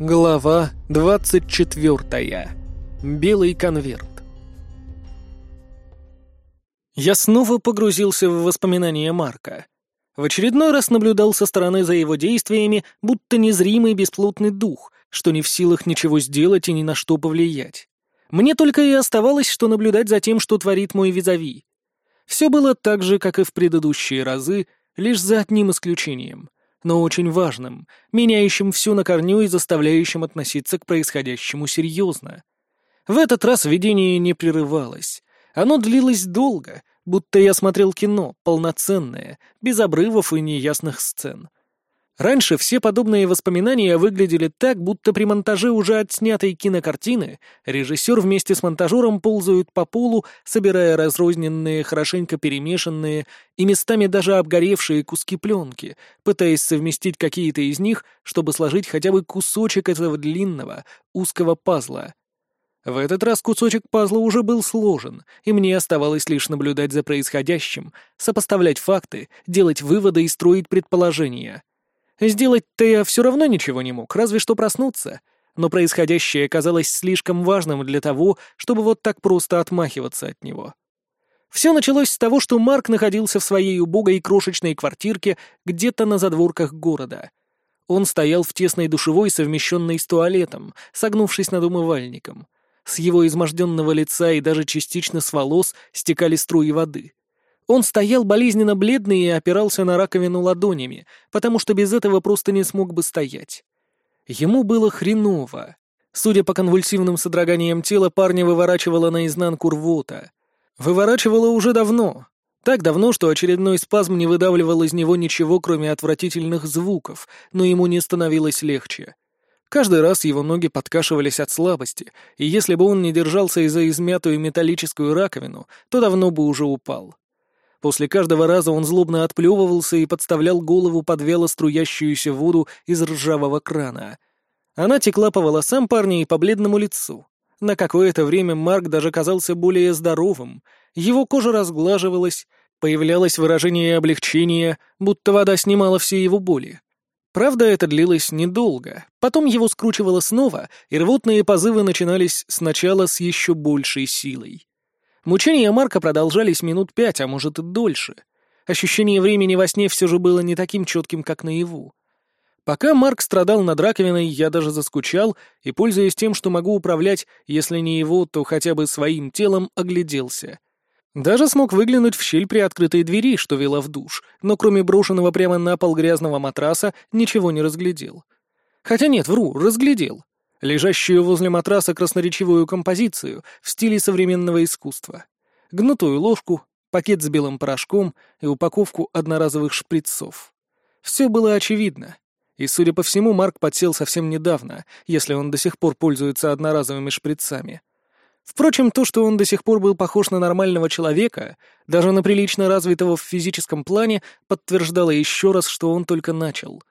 Глава 24. Белый конверт. Я снова погрузился в воспоминания Марка. В очередной раз наблюдал со стороны за его действиями, будто незримый бесплотный дух, что не в силах ничего сделать и ни на что повлиять. Мне только и оставалось, что наблюдать за тем, что творит мой визави. Все было так же, как и в предыдущие разы, лишь за одним исключением но очень важным, меняющим все на корню и заставляющим относиться к происходящему серьезно. В этот раз видение не прерывалось. Оно длилось долго, будто я смотрел кино, полноценное, без обрывов и неясных сцен. Раньше все подобные воспоминания выглядели так, будто при монтаже уже отснятой кинокартины режиссер вместе с монтажером ползают по полу, собирая разрозненные, хорошенько перемешанные и местами даже обгоревшие куски пленки, пытаясь совместить какие-то из них, чтобы сложить хотя бы кусочек этого длинного, узкого пазла. В этот раз кусочек пазла уже был сложен, и мне оставалось лишь наблюдать за происходящим, сопоставлять факты, делать выводы и строить предположения — Сделать-то я все равно ничего не мог, разве что проснуться. Но происходящее казалось слишком важным для того, чтобы вот так просто отмахиваться от него. Все началось с того, что Марк находился в своей убогой крошечной квартирке где-то на задворках города. Он стоял в тесной душевой, совмещенной с туалетом, согнувшись над умывальником. С его изможденного лица и даже частично с волос стекали струи воды. Он стоял болезненно бледный и опирался на раковину ладонями, потому что без этого просто не смог бы стоять. Ему было хреново. Судя по конвульсивным содроганиям тела, парня выворачивало наизнанку рвота. Выворачивало уже давно. Так давно, что очередной спазм не выдавливал из него ничего, кроме отвратительных звуков, но ему не становилось легче. Каждый раз его ноги подкашивались от слабости, и если бы он не держался из за измятую металлическую раковину, то давно бы уже упал. После каждого раза он злобно отплевывался и подставлял голову под вяло струящуюся воду из ржавого крана. Она текла по волосам парня и по бледному лицу. На какое-то время Марк даже казался более здоровым. Его кожа разглаживалась, появлялось выражение облегчения, будто вода снимала все его боли. Правда, это длилось недолго. Потом его скручивало снова, и рвотные позывы начинались сначала с еще большей силой. Мучения Марка продолжались минут пять, а может и дольше. Ощущение времени во сне все же было не таким четким, как наяву. Пока Марк страдал над раковиной, я даже заскучал и, пользуясь тем, что могу управлять, если не его, то хотя бы своим телом, огляделся. Даже смог выглянуть в щель при открытой двери, что вела в душ, но кроме брошенного прямо на пол грязного матраса ничего не разглядел. Хотя нет, вру, разглядел лежащую возле матраса красноречивую композицию в стиле современного искусства, гнутую ложку, пакет с белым порошком и упаковку одноразовых шприцов. Все было очевидно. И, судя по всему, Марк подсел совсем недавно, если он до сих пор пользуется одноразовыми шприцами. Впрочем, то, что он до сих пор был похож на нормального человека, даже на прилично развитого в физическом плане, подтверждало еще раз, что он только начал.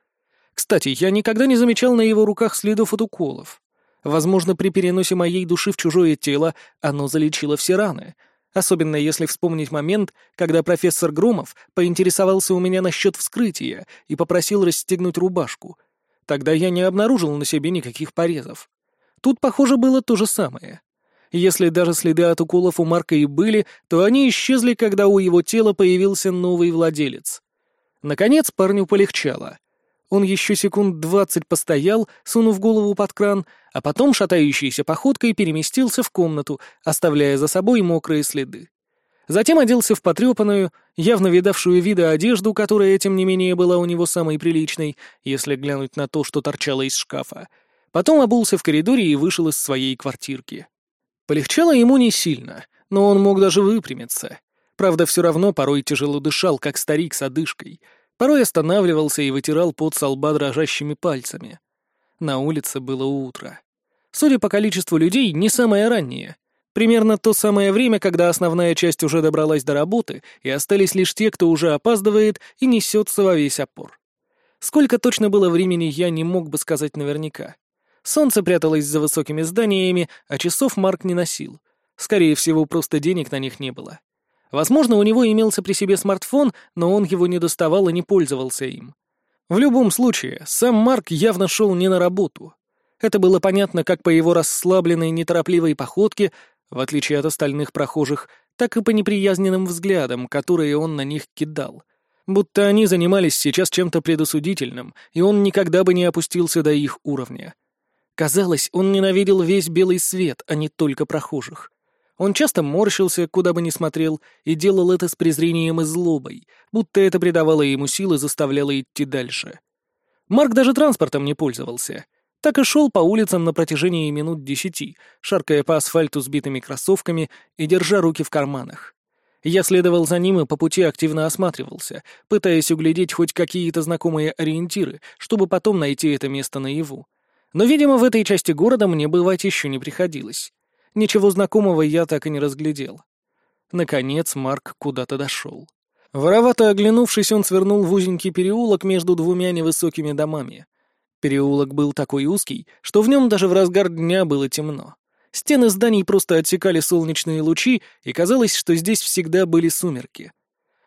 Кстати, я никогда не замечал на его руках следов от уколов. Возможно, при переносе моей души в чужое тело оно залечило все раны. Особенно если вспомнить момент, когда профессор Громов поинтересовался у меня насчет вскрытия и попросил расстегнуть рубашку. Тогда я не обнаружил на себе никаких порезов. Тут, похоже, было то же самое. Если даже следы от уколов у Марка и были, то они исчезли, когда у его тела появился новый владелец. Наконец парню полегчало. Он еще секунд двадцать постоял, сунув голову под кран, а потом шатающейся походкой переместился в комнату, оставляя за собой мокрые следы. Затем оделся в потрепанную, явно видавшую вида одежду, которая, тем не менее, была у него самой приличной, если глянуть на то, что торчало из шкафа. Потом обулся в коридоре и вышел из своей квартирки. Полегчало ему не сильно, но он мог даже выпрямиться. Правда, все равно порой тяжело дышал, как старик с одышкой — Порой останавливался и вытирал пот со лба дрожащими пальцами. На улице было утро. Судя по количеству людей, не самое раннее. Примерно то самое время, когда основная часть уже добралась до работы, и остались лишь те, кто уже опаздывает и несется во весь опор. Сколько точно было времени, я не мог бы сказать наверняка. Солнце пряталось за высокими зданиями, а часов Марк не носил. Скорее всего, просто денег на них не было. Возможно, у него имелся при себе смартфон, но он его не доставал и не пользовался им. В любом случае, сам Марк явно шел не на работу. Это было понятно как по его расслабленной, неторопливой походке, в отличие от остальных прохожих, так и по неприязненным взглядам, которые он на них кидал. Будто они занимались сейчас чем-то предосудительным, и он никогда бы не опустился до их уровня. Казалось, он ненавидел весь белый свет, а не только прохожих. Он часто морщился, куда бы ни смотрел, и делал это с презрением и злобой, будто это придавало ему силы, заставляло идти дальше. Марк даже транспортом не пользовался. Так и шел по улицам на протяжении минут десяти, шаркая по асфальту сбитыми кроссовками и держа руки в карманах. Я следовал за ним и по пути активно осматривался, пытаясь углядеть хоть какие-то знакомые ориентиры, чтобы потом найти это место наяву. Но, видимо, в этой части города мне бывать еще не приходилось. Ничего знакомого я так и не разглядел. Наконец Марк куда-то дошел. Воровато оглянувшись, он свернул в узенький переулок между двумя невысокими домами. Переулок был такой узкий, что в нем даже в разгар дня было темно. Стены зданий просто отсекали солнечные лучи, и казалось, что здесь всегда были сумерки.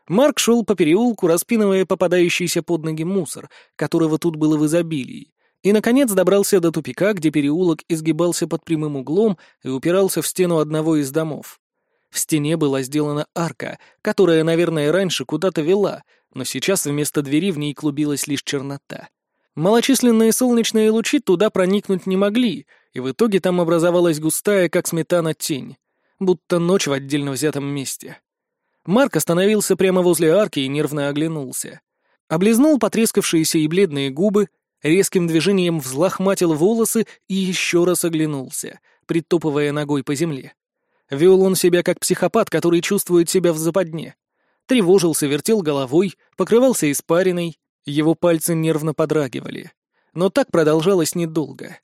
Марк шел по переулку, распинывая попадающийся под ноги мусор, которого тут было в изобилии, и, наконец, добрался до тупика, где переулок изгибался под прямым углом и упирался в стену одного из домов. В стене была сделана арка, которая, наверное, раньше куда-то вела, но сейчас вместо двери в ней клубилась лишь чернота. Малочисленные солнечные лучи туда проникнуть не могли, и в итоге там образовалась густая, как сметана, тень, будто ночь в отдельно взятом месте. Марк остановился прямо возле арки и нервно оглянулся. Облизнул потрескавшиеся и бледные губы, резким движением взлохматил волосы и еще раз оглянулся, притопывая ногой по земле. Вел он себя как психопат, который чувствует себя в западне. Тревожился, вертел головой, покрывался испариной, его пальцы нервно подрагивали. Но так продолжалось недолго.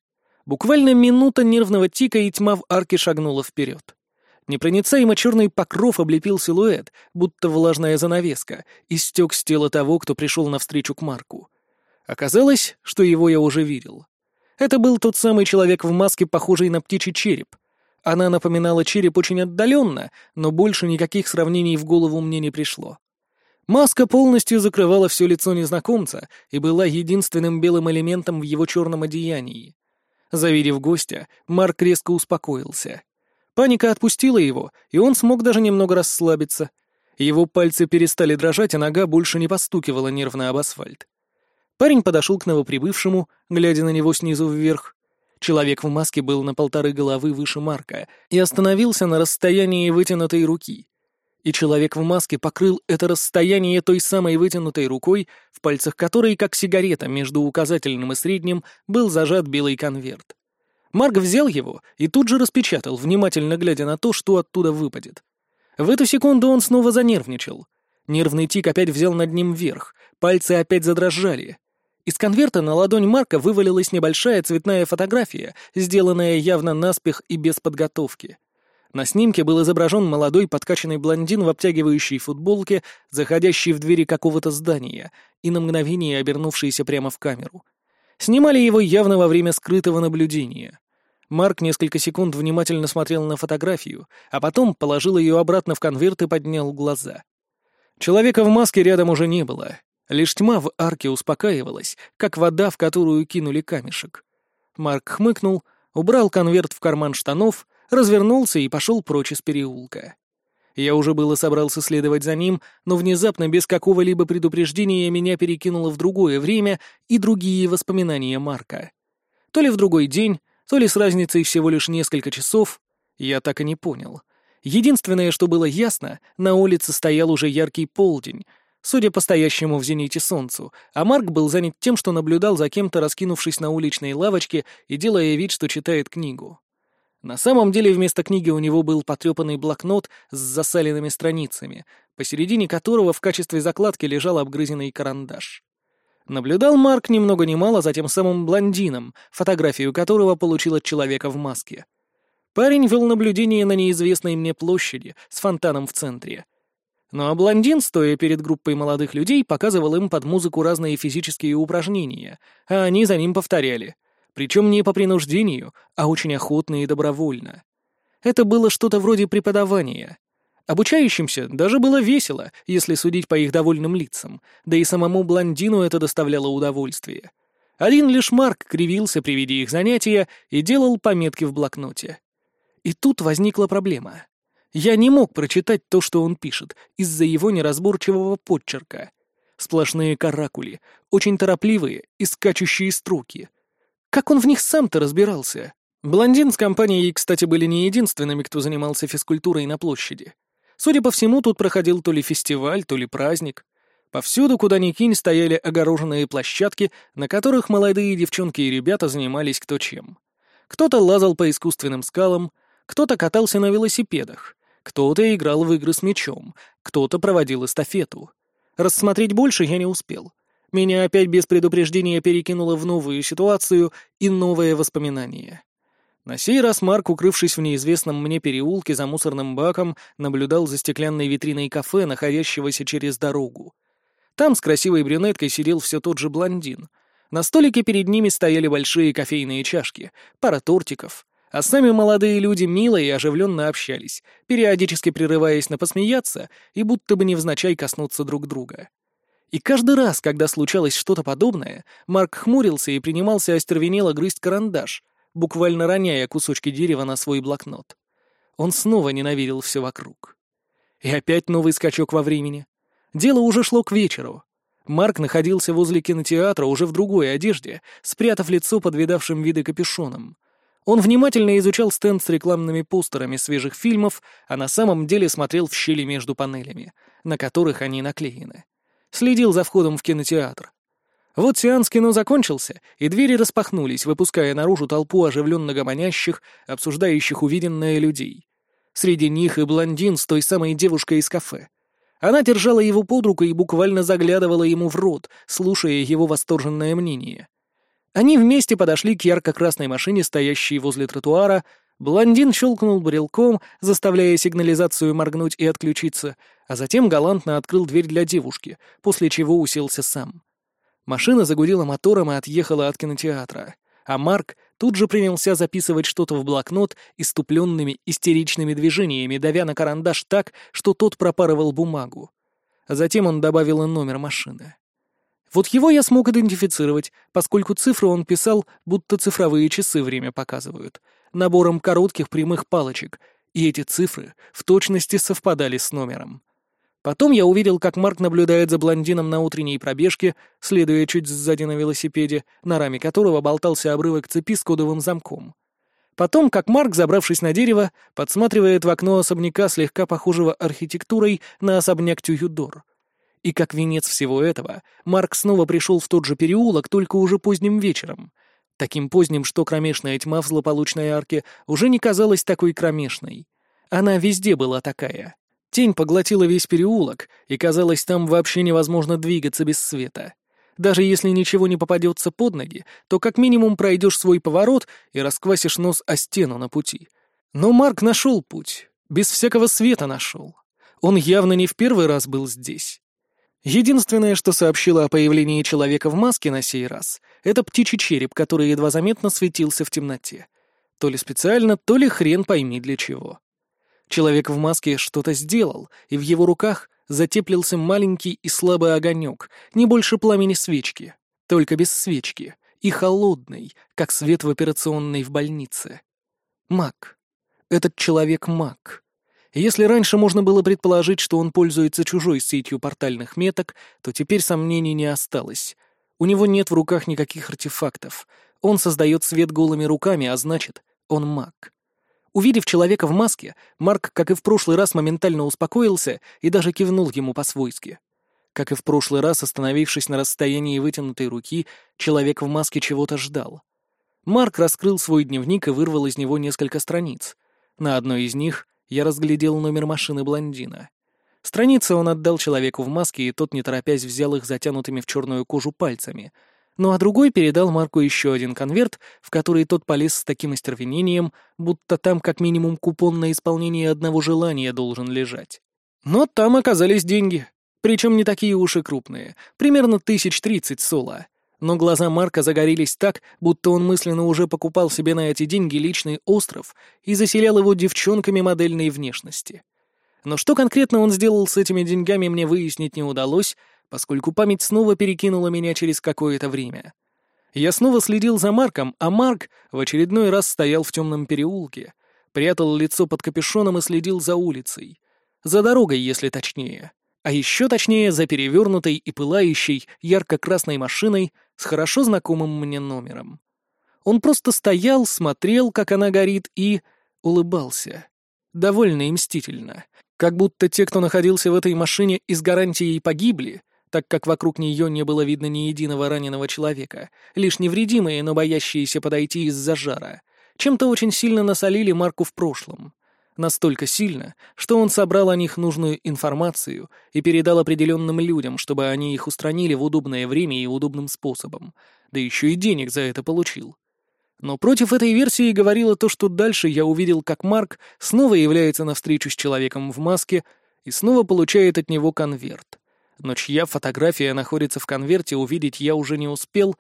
Буквально минута нервного тика, и тьма в арке шагнула вперед. Непроницаемо черный покров облепил силуэт, будто влажная занавеска, и стек с тела того, кто пришел навстречу к Марку. Оказалось, что его я уже видел. Это был тот самый человек в маске, похожий на птичий череп. Она напоминала череп очень отдаленно, но больше никаких сравнений в голову мне не пришло. Маска полностью закрывала все лицо незнакомца и была единственным белым элементом в его черном одеянии. Завидев гостя, Марк резко успокоился. Паника отпустила его, и он смог даже немного расслабиться. Его пальцы перестали дрожать, а нога больше не постукивала нервно об асфальт. Парень подошел к новоприбывшему, глядя на него снизу вверх. Человек в маске был на полторы головы выше Марка и остановился на расстоянии вытянутой руки и человек в маске покрыл это расстояние той самой вытянутой рукой, в пальцах которой, как сигарета между указательным и средним, был зажат белый конверт. Марк взял его и тут же распечатал, внимательно глядя на то, что оттуда выпадет. В эту секунду он снова занервничал. Нервный тик опять взял над ним вверх, пальцы опять задрожали. Из конверта на ладонь Марка вывалилась небольшая цветная фотография, сделанная явно наспех и без подготовки. На снимке был изображен молодой подкачанный блондин в обтягивающей футболке, заходящий в двери какого-то здания и на мгновение обернувшийся прямо в камеру. Снимали его явно во время скрытого наблюдения. Марк несколько секунд внимательно смотрел на фотографию, а потом положил ее обратно в конверт и поднял глаза. Человека в маске рядом уже не было. Лишь тьма в арке успокаивалась, как вода, в которую кинули камешек. Марк хмыкнул, убрал конверт в карман штанов развернулся и пошел прочь из переулка. Я уже было собрался следовать за ним, но внезапно, без какого-либо предупреждения, меня перекинуло в другое время и другие воспоминания Марка. То ли в другой день, то ли с разницей всего лишь несколько часов, я так и не понял. Единственное, что было ясно, на улице стоял уже яркий полдень, судя по стоящему в зените солнцу, а Марк был занят тем, что наблюдал за кем-то, раскинувшись на уличной лавочке и делая вид, что читает книгу. На самом деле вместо книги у него был потрепанный блокнот с засаленными страницами, посередине которого в качестве закладки лежал обгрызенный карандаш. Наблюдал Марк ни много ни мало за тем самым блондином, фотографию которого получил от человека в маске. Парень вел наблюдение на неизвестной мне площади с фонтаном в центре. Ну а блондин, стоя перед группой молодых людей, показывал им под музыку разные физические упражнения, а они за ним повторяли — причем не по принуждению, а очень охотно и добровольно. Это было что-то вроде преподавания. Обучающимся даже было весело, если судить по их довольным лицам, да и самому блондину это доставляло удовольствие. Один лишь Марк кривился при виде их занятия и делал пометки в блокноте. И тут возникла проблема. Я не мог прочитать то, что он пишет, из-за его неразборчивого подчерка. Сплошные каракули, очень торопливые и скачущие строки. Как он в них сам-то разбирался? Блондин с компанией, кстати, были не единственными, кто занимался физкультурой на площади. Судя по всему, тут проходил то ли фестиваль, то ли праздник. Повсюду, куда ни кинь, стояли огороженные площадки, на которых молодые девчонки и ребята занимались кто чем. Кто-то лазал по искусственным скалам, кто-то катался на велосипедах, кто-то играл в игры с мячом, кто-то проводил эстафету. Рассмотреть больше я не успел. Меня опять без предупреждения перекинуло в новую ситуацию и новое воспоминание. На сей раз Марк, укрывшись в неизвестном мне переулке за мусорным баком, наблюдал за стеклянной витриной кафе, находящегося через дорогу. Там с красивой брюнеткой сидел все тот же блондин. На столике перед ними стояли большие кофейные чашки, пара тортиков, а сами молодые люди мило и оживленно общались, периодически прерываясь на посмеяться и будто бы невзначай коснуться друг друга. И каждый раз, когда случалось что-то подобное, Марк хмурился и принимался остервенело грызть карандаш, буквально роняя кусочки дерева на свой блокнот. Он снова ненавидел все вокруг. И опять новый скачок во времени. Дело уже шло к вечеру. Марк находился возле кинотеатра уже в другой одежде, спрятав лицо под видавшим виды капюшоном. Он внимательно изучал стенд с рекламными постерами свежих фильмов, а на самом деле смотрел в щели между панелями, на которых они наклеены. Следил за входом в кинотеатр. Вот сеанс кино закончился, и двери распахнулись, выпуская наружу толпу оживленно гомонящих, обсуждающих увиденное людей. Среди них и блондин с той самой девушкой из кафе. Она держала его под руку и буквально заглядывала ему в рот, слушая его восторженное мнение. Они вместе подошли к ярко-красной машине, стоящей возле тротуара. Блондин щелкнул брелком, заставляя сигнализацию моргнуть и отключиться, а затем галантно открыл дверь для девушки, после чего уселся сам. Машина загудела мотором и отъехала от кинотеатра. А Марк тут же принялся записывать что-то в блокнот иступленными истеричными движениями, давя на карандаш так, что тот пропарывал бумагу. Затем он добавил номер машины. Вот его я смог идентифицировать, поскольку цифры он писал, будто цифровые часы время показывают, набором коротких прямых палочек, и эти цифры в точности совпадали с номером. Потом я увидел, как Марк наблюдает за блондином на утренней пробежке, следуя чуть сзади на велосипеде, на раме которого болтался обрывок цепи с кодовым замком. Потом, как Марк, забравшись на дерево, подсматривает в окно особняка, слегка похожего архитектурой на особняк Тююдор. И как венец всего этого, Марк снова пришел в тот же переулок, только уже поздним вечером. Таким поздним, что кромешная тьма в злополучной арке уже не казалась такой кромешной. Она везде была такая. Тень поглотила весь переулок, и казалось, там вообще невозможно двигаться без света. Даже если ничего не попадется под ноги, то как минимум пройдешь свой поворот и расквасишь нос о стену на пути. Но Марк нашел путь, без всякого света нашел. Он явно не в первый раз был здесь. Единственное, что сообщило о появлении человека в маске на сей раз, это птичий череп, который едва заметно светился в темноте. То ли специально, то ли хрен пойми для чего. Человек в маске что-то сделал, и в его руках затеплился маленький и слабый огонек, не больше пламени свечки, только без свечки, и холодный, как свет в операционной в больнице. Маг. Этот человек маг. Если раньше можно было предположить, что он пользуется чужой сетью портальных меток, то теперь сомнений не осталось. У него нет в руках никаких артефактов. Он создает свет голыми руками, а значит, он маг. Увидев человека в маске, Марк, как и в прошлый раз, моментально успокоился и даже кивнул ему по-свойски. Как и в прошлый раз, остановившись на расстоянии вытянутой руки, человек в маске чего-то ждал. Марк раскрыл свой дневник и вырвал из него несколько страниц. На одной из них я разглядел номер машины блондина. Страницы он отдал человеку в маске, и тот, не торопясь, взял их затянутыми в черную кожу пальцами. Ну а другой передал Марку еще один конверт, в который тот полез с таким остервенением, будто там как минимум купон на исполнение одного желания должен лежать. Но там оказались деньги. Причем не такие уж и крупные, примерно тысяч тридцать соло но глаза Марка загорелись так, будто он мысленно уже покупал себе на эти деньги личный остров и заселял его девчонками модельной внешности. Но что конкретно он сделал с этими деньгами, мне выяснить не удалось, поскольку память снова перекинула меня через какое-то время. Я снова следил за Марком, а Марк в очередной раз стоял в темном переулке, прятал лицо под капюшоном и следил за улицей. За дорогой, если точнее. А еще точнее, за перевернутой и пылающей ярко-красной машиной с хорошо знакомым мне номером. Он просто стоял, смотрел, как она горит, и улыбался. Довольно и мстительно. Как будто те, кто находился в этой машине и с гарантией погибли, так как вокруг нее не было видно ни единого раненого человека, лишь невредимые, но боящиеся подойти из-за жара, чем-то очень сильно насолили Марку в прошлом. Настолько сильно, что он собрал о них нужную информацию и передал определенным людям, чтобы они их устранили в удобное время и удобным способом, да еще и денег за это получил. Но против этой версии говорило то, что дальше я увидел, как Марк снова является на встречу с человеком в маске и снова получает от него конверт. Но чья фотография находится в конверте, увидеть я уже не успел,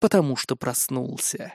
потому что проснулся.